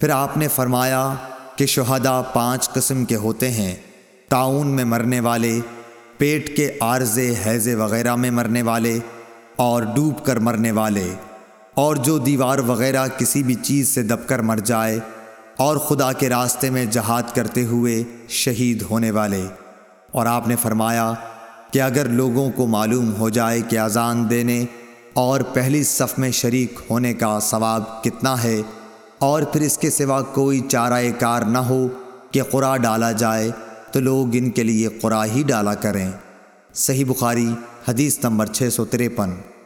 پھر آپ نے فرمایا کہ شہداء پانچ قسم کے ہوتے ہیں۔ تعاون میں مرنے والے، پیٹ کے عارضے، حیضے وغیرہ میں مرنے والے اور ڈوب کر مرنے والے۔ اور جو دیوار وغیرہ کسی بھی چیز سے دب کر مر جائے اور خدا کے راستے میں جہاد کرتے ہوئے شہید ہونے والے۔ اور آپ نے فرمایا کہ اگر لوگوں کو معلوم ہو جائے کہ اذان دینے اور پہلی صف میں شریک ہونے کا ثواب کتنا ہے اور پھر اس کے سوا کوئی چارہ کار نہ ہو کہ قرا ڈالا جائے تو لوگ ان کے لیے قرا ہی ڈالا کریں۔ صحیح بخاری، حدیث نمبر 653